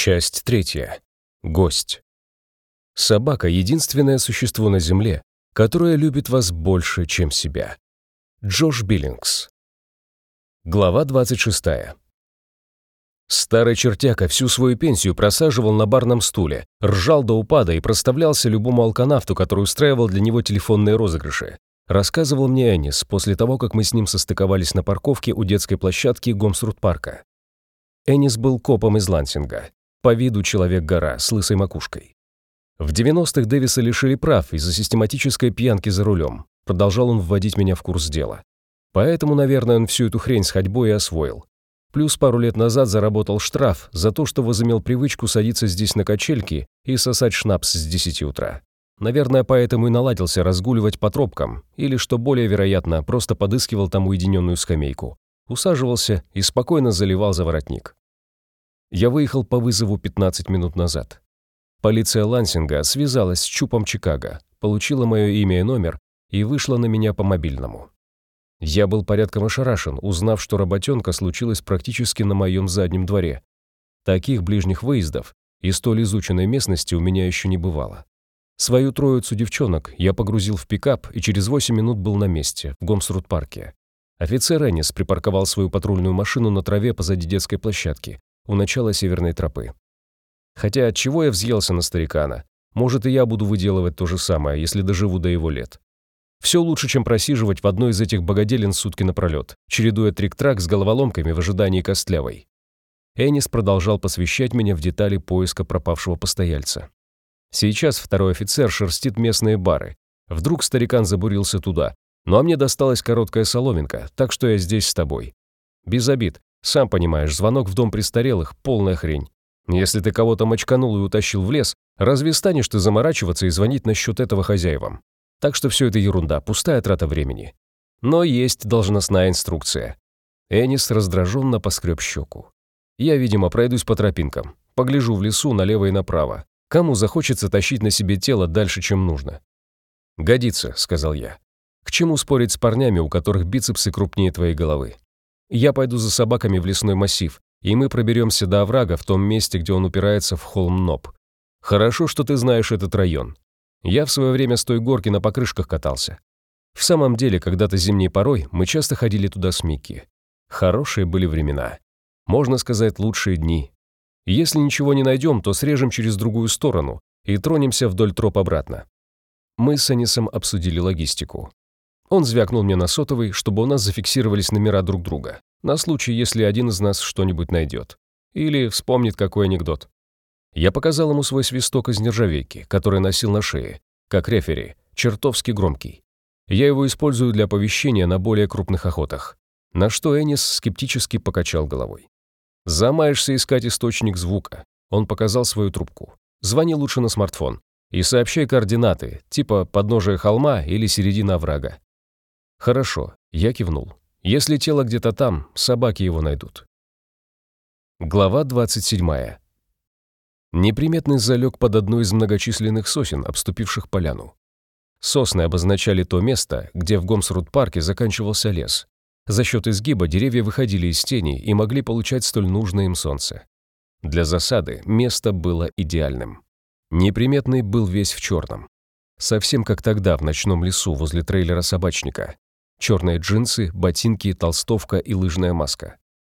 Часть третья. Гость. Собака — единственное существо на Земле, которое любит вас больше, чем себя. Джош Биллингс. Глава 26. Старый чертяка всю свою пенсию просаживал на барном стуле, ржал до упада и проставлялся любому алканавту, который устраивал для него телефонные розыгрыши. Рассказывал мне Энис после того, как мы с ним состыковались на парковке у детской площадки Гомсрут-парка. Энис был копом из Лансинга, по виду человек-гора с лысой макушкой. В 90-х Дэвиса лишили прав из-за систематической пьянки за рулем. Продолжал он вводить меня в курс дела. Поэтому, наверное, он всю эту хрень с ходьбой и освоил. Плюс пару лет назад заработал штраф за то, что возымел привычку садиться здесь на качельки и сосать шнапс с 10 утра. Наверное, поэтому и наладился разгуливать по тропкам, или, что более вероятно, просто подыскивал там уединенную скамейку. Усаживался и спокойно заливал за воротник. Я выехал по вызову 15 минут назад. Полиция Лансинга связалась с Чупом Чикаго, получила мое имя и номер и вышла на меня по мобильному. Я был порядком ошарашен, узнав, что работенка случилась практически на моем заднем дворе. Таких ближних выездов и столь изученной местности у меня еще не бывало. Свою троицу девчонок я погрузил в пикап и через 8 минут был на месте, в Гомсрут-парке. Офицер Эннис припарковал свою патрульную машину на траве позади детской площадки, у начала северной тропы. Хотя от чего я взъелся на старикана? Может, и я буду выделывать то же самое, если доживу до его лет. Все лучше, чем просиживать в одной из этих богоделин сутки напролет, чередуя трик-трак с головоломками в ожидании костлявой. Энис продолжал посвящать меня в детали поиска пропавшего постояльца. Сейчас второй офицер шерстит местные бары. Вдруг старикан забурился туда. Ну а мне досталась короткая соломинка, так что я здесь с тобой. Без обид. Сам понимаешь, звонок в дом престарелых — полная хрень. Если ты кого-то мочканул и утащил в лес, разве станешь ты заморачиваться и звонить насчет этого хозяевам? Так что все это ерунда, пустая трата времени. Но есть должностная инструкция. Энис раздраженно поскреб щеку. Я, видимо, пройдусь по тропинкам, погляжу в лесу налево и направо. Кому захочется тащить на себе тело дальше, чем нужно? «Годится», — сказал я. «К чему спорить с парнями, у которых бицепсы крупнее твоей головы? Я пойду за собаками в лесной массив, и мы проберемся до оврага в том месте, где он упирается в холм Ноб. Хорошо, что ты знаешь этот район. Я в свое время с той горки на покрышках катался. В самом деле, когда-то зимней порой мы часто ходили туда с Микки. Хорошие были времена. Можно сказать, лучшие дни. Если ничего не найдем, то срежем через другую сторону и тронемся вдоль троп обратно. Мы с Анисом обсудили логистику. Он звякнул мне на сотовый, чтобы у нас зафиксировались номера друг друга, на случай, если один из нас что-нибудь найдет. Или вспомнит какой анекдот. Я показал ему свой свисток из нержавейки, который носил на шее, как рефери, чертовски громкий. Я его использую для оповещения на более крупных охотах. На что Энис скептически покачал головой. «Замаешься искать источник звука». Он показал свою трубку. «Звони лучше на смартфон. И сообщай координаты, типа подножия холма или середина оврага». «Хорошо», я кивнул. «Если тело где-то там, собаки его найдут». Глава 27. Неприметный залег под одной из многочисленных сосен, обступивших поляну. Сосны обозначали то место, где в Гомсрут-парке заканчивался лес. За счет изгиба деревья выходили из тени и могли получать столь нужное им солнце. Для засады место было идеальным. Неприметный был весь в черном. Совсем как тогда в ночном лесу возле трейлера собачника. Черные джинсы, ботинки, толстовка и лыжная маска.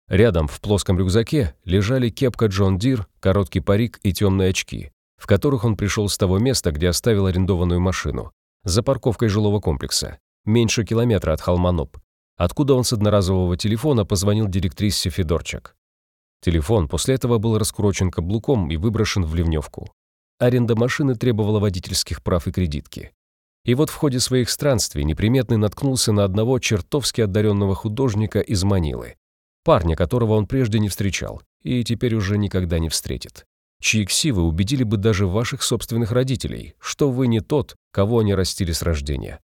Рядом в плоском рюкзаке лежали кепка John Deere, короткий парик и темные очки, в которых он пришел с того места, где оставил арендованную машину, за парковкой жилого комплекса, меньше километра от холма Ноб, откуда он с одноразового телефона позвонил директрисе Федорчак. Телефон после этого был раскурочен каблуком и выброшен в ливневку. Аренда машины требовала водительских прав и кредитки. И вот в ходе своих странствий неприметный наткнулся на одного чертовски одаренного художника из Манилы, парня, которого он прежде не встречал и теперь уже никогда не встретит. Чьи ксивы убедили бы даже ваших собственных родителей, что вы не тот, кого они растили с рождения.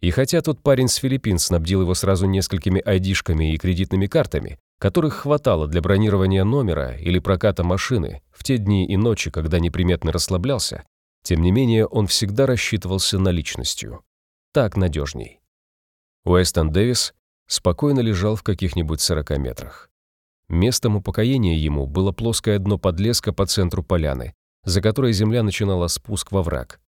И хотя тот парень с Филиппин снабдил его сразу несколькими айдишками и кредитными картами, которых хватало для бронирования номера или проката машины в те дни и ночи, когда неприметно расслаблялся, тем не менее он всегда рассчитывался наличностью. Так надежней. Уэстон Дэвис спокойно лежал в каких-нибудь 40 метрах. Местом упокоения ему было плоское дно подлеска по центру поляны, за которой земля начинала спуск во враг.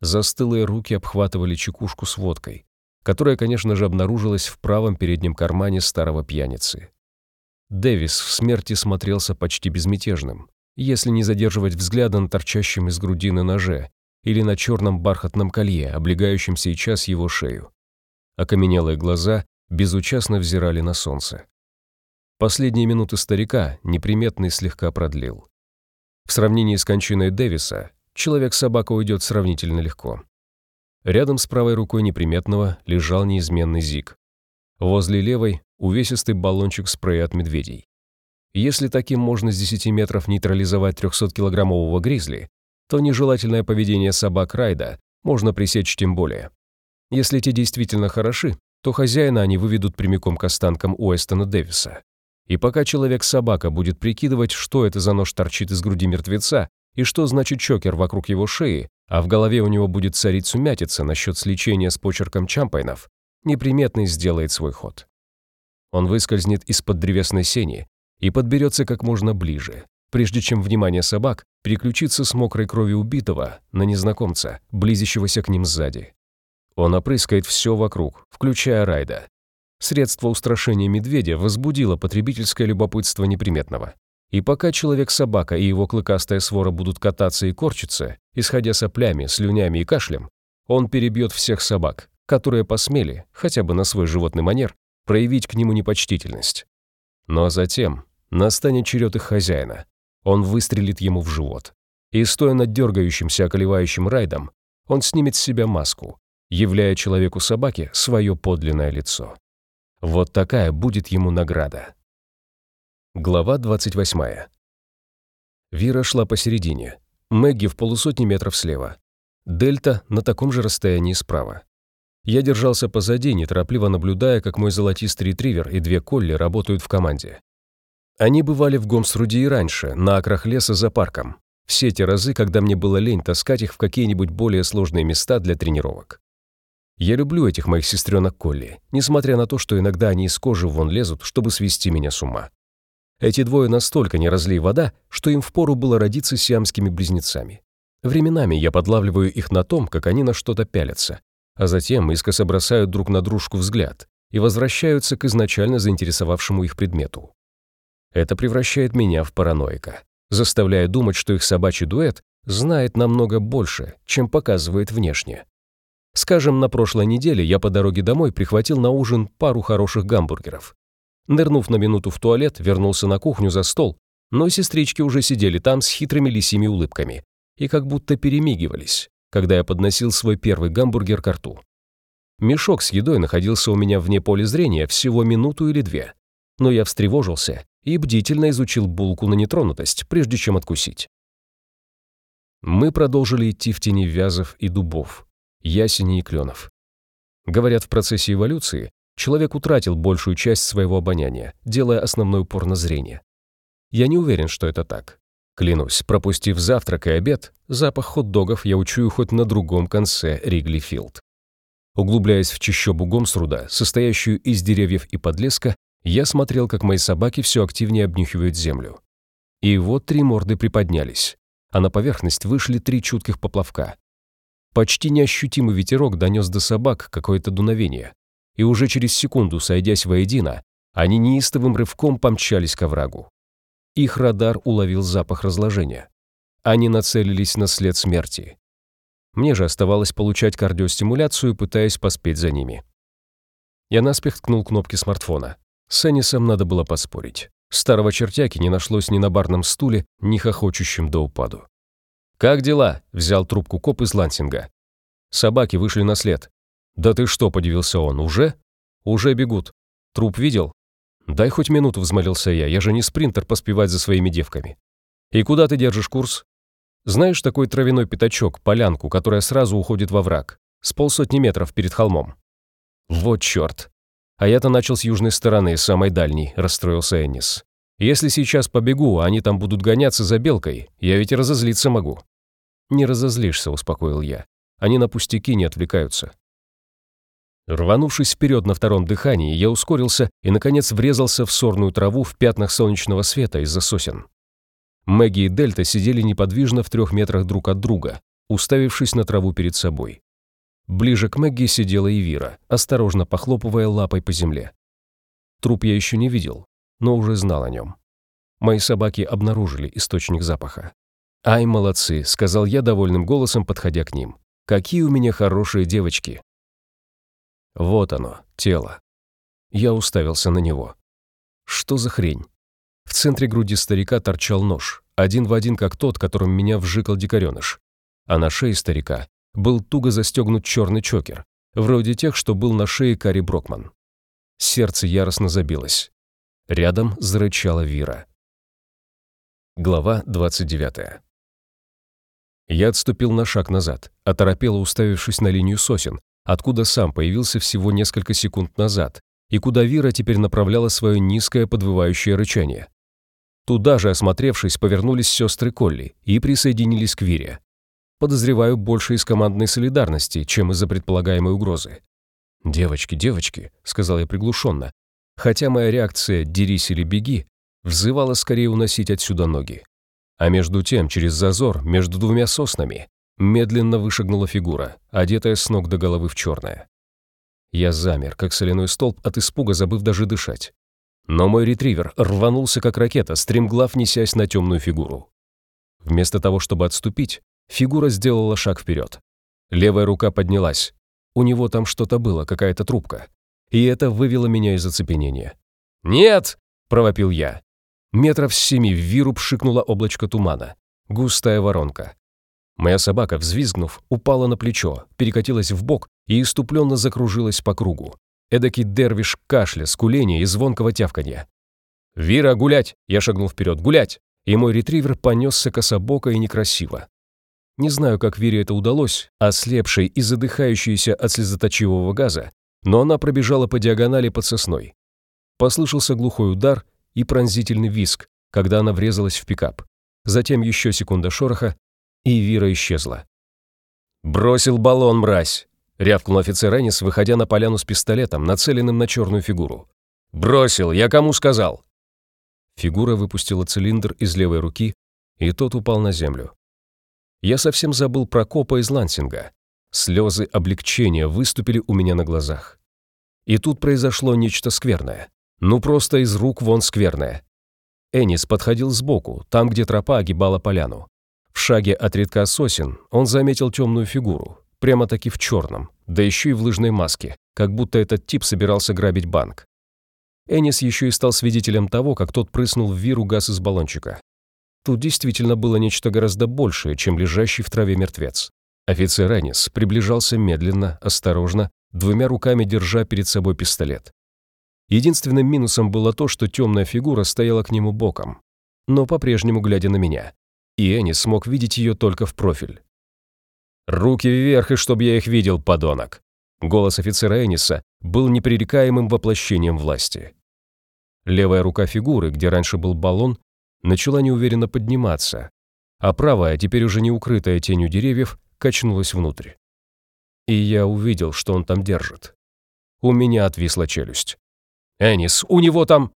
Застылые руки обхватывали чекушку с водкой, которая, конечно же, обнаружилась в правом переднем кармане старого пьяницы. Дэвис в смерти смотрелся почти безмятежным, если не задерживать взгляда на торчащем из грудины ноже или на черном бархатном колье, облегающем сейчас его шею. Окаменелые глаза безучастно взирали на солнце. Последние минуты старика неприметный слегка продлил. В сравнении с кончиной Дэвиса, человек-собака уйдет сравнительно легко. Рядом с правой рукой неприметного лежал неизменный зиг. Возле левой — увесистый баллончик спрея от медведей. Если таким можно с 10 метров нейтрализовать 300-килограммового гризли, то нежелательное поведение собак Райда можно пресечь тем более. Если те действительно хороши, то хозяина они выведут прямиком к останкам Уэстона Дэвиса. И пока человек-собака будет прикидывать, что это за нож торчит из груди мертвеца и что значит чокер вокруг его шеи, а в голове у него будет царить сумятица насчет сличения с почерком Чампайнов, неприметный сделает свой ход. Он выскользнет из-под древесной сени и подберется как можно ближе, прежде чем внимание собак переключится с мокрой крови убитого на незнакомца, близящегося к ним сзади. Он опрыскает все вокруг, включая Райда, Средство устрашения медведя возбудило потребительское любопытство неприметного. И пока человек-собака и его клыкастая свора будут кататься и корчиться, исходя соплями, слюнями и кашлем, он перебьет всех собак, которые посмели, хотя бы на свой животный манер, проявить к нему непочтительность. Но затем настанет черед их хозяина. Он выстрелит ему в живот. И, стоя над дергающимся околевающим райдом, он снимет с себя маску, являя человеку-собаке свое подлинное лицо. Вот такая будет ему награда. Глава 28. Вира шла посередине. Мэгги в полусотни метров слева. Дельта на таком же расстоянии справа. Я держался позади, неторопливо наблюдая, как мой золотистый ретривер и две колли работают в команде. Они бывали в Гомсруде и раньше, на окрах леса за парком. Все те разы, когда мне было лень таскать их в какие-нибудь более сложные места для тренировок. Я люблю этих моих сестренок Колли, несмотря на то, что иногда они из кожи вон лезут, чтобы свести меня с ума. Эти двое настолько не разлей вода, что им впору было родиться сиамскими близнецами. Временами я подлавливаю их на том, как они на что-то пялятся, а затем искоса бросают друг на дружку взгляд и возвращаются к изначально заинтересовавшему их предмету. Это превращает меня в параноика, заставляя думать, что их собачий дуэт знает намного больше, чем показывает внешне. Скажем, на прошлой неделе я по дороге домой прихватил на ужин пару хороших гамбургеров. Нырнув на минуту в туалет, вернулся на кухню за стол, но сестрички уже сидели там с хитрыми лисими улыбками и как будто перемигивались, когда я подносил свой первый гамбургер к рту. Мешок с едой находился у меня вне поля зрения всего минуту или две, но я встревожился и бдительно изучил булку на нетронутость, прежде чем откусить. Мы продолжили идти в тени вязов и дубов, ясеней и кленов. Говорят, в процессе эволюции человек утратил большую часть своего обоняния, делая основной упор на зрение. Я не уверен, что это так. Клянусь, пропустив завтрак и обед, запах хот-догов я учую хоть на другом конце Ригли-Филд. Углубляясь в чащобу Гомсруда, состоящую из деревьев и подлеска, я смотрел, как мои собаки все активнее обнюхивают землю. И вот три морды приподнялись, а на поверхность вышли три чутких поплавка. Почти неощутимый ветерок донес до собак какое-то дуновение, и уже через секунду, сойдясь воедино, они неистовым рывком помчались к оврагу. Их радар уловил запах разложения. Они нацелились на след смерти. Мне же оставалось получать кардиостимуляцию, пытаясь поспеть за ними. Я наспех ткнул кнопки смартфона. С Энисом надо было поспорить. Старого чертяки не нашлось ни на барном стуле, ни хохочущим до упаду. «Как дела?» — взял трубку коп из Лансинга. «Собаки вышли на след». «Да ты что?» — подивился он. «Уже?» «Уже бегут. Труп видел?» «Дай хоть минуту», — взмолился я. «Я же не спринтер поспевать за своими девками». «И куда ты держишь курс?» «Знаешь такой травяной пятачок, полянку, которая сразу уходит во враг, с полсотни метров перед холмом?» «Вот черт!» «А я-то начал с южной стороны, самой дальней», — расстроился Эннис. Если сейчас побегу, а они там будут гоняться за белкой, я ведь разозлиться могу». «Не разозлишься», — успокоил я. «Они на пустяки не отвлекаются». Рванувшись вперед на втором дыхании, я ускорился и, наконец, врезался в сорную траву в пятнах солнечного света из-за сосен. Мэгги и Дельта сидели неподвижно в трех метрах друг от друга, уставившись на траву перед собой. Ближе к Мэгги сидела и Вира, осторожно похлопывая лапой по земле. Труп я еще не видел, но уже знал о нем. Мои собаки обнаружили источник запаха. «Ай, молодцы», — сказал я довольным голосом, подходя к ним. «Какие у меня хорошие девочки!» Вот оно, тело. Я уставился на него. Что за хрень? В центре груди старика торчал нож, один в один как тот, которым меня вжикал дикареныш. А на шее старика был туго застегнут черный чокер, вроде тех, что был на шее Кари Брокман. Сердце яростно забилось. Рядом зарычала Вира. Глава 29. Я отступил на шаг назад, оторопело уставившись на линию сосен, откуда сам появился всего несколько секунд назад, и куда Вира теперь направляла свое низкое подвывающее рычание. Туда же, осмотревшись, повернулись сестры Колли и присоединились к Вире. Подозреваю больше из командной солидарности, чем из-за предполагаемой угрозы. «Девочки, девочки», — сказал я приглушенно, хотя моя реакция «дерись или беги» взывала скорее уносить отсюда ноги. А между тем, через зазор, между двумя соснами, медленно вышагнула фигура, одетая с ног до головы в черное. Я замер, как соляной столб, от испуга забыв даже дышать. Но мой ретривер рванулся, как ракета, стремглав несясь на темную фигуру. Вместо того, чтобы отступить, фигура сделала шаг вперед. Левая рука поднялась. У него там что-то было, какая-то трубка. И это вывело меня из оцепенения. «Нет!» – провопил я. Метров с семи в виру пшикнуло облачко тумана. Густая воронка. Моя собака, взвизгнув, упала на плечо, перекатилась в бок и иступленно закружилась по кругу. Эдакий дервиш кашля, скуления и звонкого тявканья. «Вира, гулять!» Я шагнул вперед. «Гулять!» И мой ретривер понесся кособоко и некрасиво. Не знаю, как Вире это удалось, ослепшей и задыхающейся от слезоточивого газа, но она пробежала по диагонали под сосной. Послышался глухой удар и пронзительный виск, когда она врезалась в пикап. Затем еще секунда шороха, и Вира исчезла. «Бросил баллон, мразь!» — рявкнул офицер Энис, выходя на поляну с пистолетом, нацеленным на черную фигуру. «Бросил! Я кому сказал?» Фигура выпустила цилиндр из левой руки, и тот упал на землю. Я совсем забыл про копа из Лансинга. Слезы облегчения выступили у меня на глазах. И тут произошло нечто скверное. Ну просто из рук вон скверное. Энис подходил сбоку, там, где тропа огибала поляну. В шаге от редка сосен он заметил темную фигуру, прямо-таки в черном, да еще и в лыжной маске, как будто этот тип собирался грабить банк. Энис еще и стал свидетелем того, как тот прыснул в виру газ из баллончика. Тут действительно было нечто гораздо большее, чем лежащий в траве мертвец. Офицер Энис приближался медленно, осторожно, двумя руками держа перед собой пистолет. Единственным минусом было то, что темная фигура стояла к нему боком, но по-прежнему глядя на меня и Энни смог видеть ее только в профиль. «Руки вверх, и чтоб я их видел, подонок!» Голос офицера Эниса был непререкаемым воплощением власти. Левая рука фигуры, где раньше был баллон, начала неуверенно подниматься, а правая, теперь уже не укрытая тенью деревьев, качнулась внутрь. И я увидел, что он там держит. У меня отвисла челюсть. «Энис, у него там...»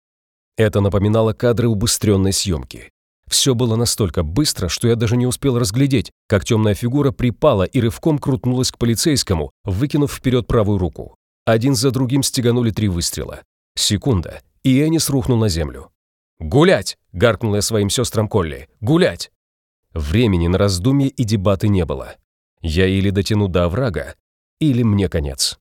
Это напоминало кадры убыстренной съемки. Все было настолько быстро, что я даже не успел разглядеть, как темная фигура припала и рывком крутнулась к полицейскому, выкинув вперед правую руку. Один за другим стеганули три выстрела. Секунда, и Энис рухнул на землю. «Гулять!» — гаркнул я своим сестрам Колли. «Гулять!» Времени на раздумье и дебаты не было. Я или дотяну до оврага, или мне конец.